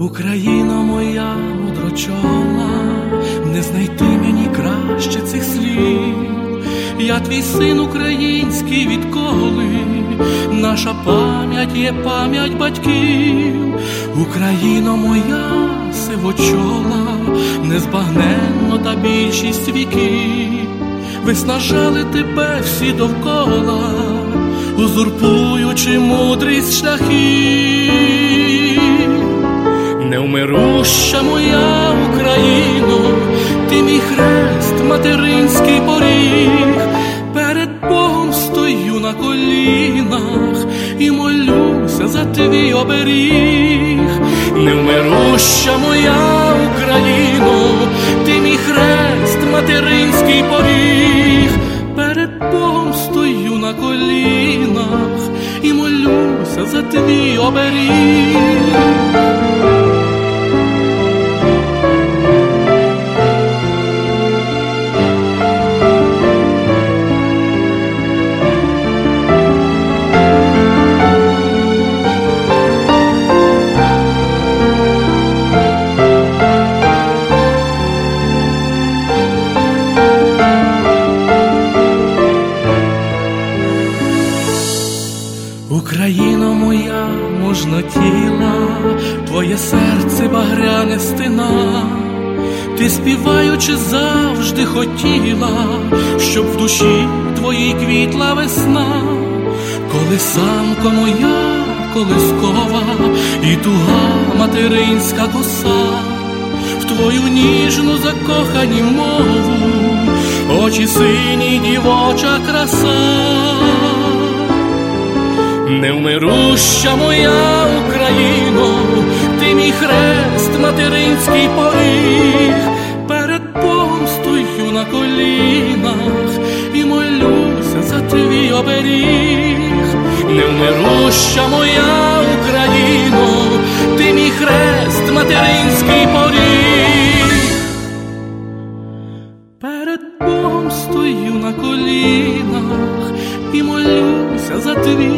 Україно моя мудрочола, не знайти мені краще цих слів, я твій син український відколи, наша пам'ять є пам'ять батьків, Україно моя сивочола, незбагненно та більшість віків, виснажали тебе всі довкола, узурпуючи мудрість шляхів невмируща моя Україно, ти мій хрест, материнський поріг, перед Богом стою на колінах і молюся за твій оберіг, невмируща моя Україно, ти мій хрест, материнський поріг, перед Богом стою на колінах і молюся за твій оберіг. Можнотіла, твоє серце багряне стина, ти співаючи завжди хотіла, щоб в душі твоїй квітла весна, колисанко моя колискова і туга материнська коса, в твою ніжну закохані мову, очі сині дівоча краса мируща моя Україно, ти мій хрест материнський поріг, перед помстою на колінах і молюся за твій оберіг, невмируща моя Україно, ти мій хрест материнський поріг, перед помстою на колінах. imo lu sa za tvi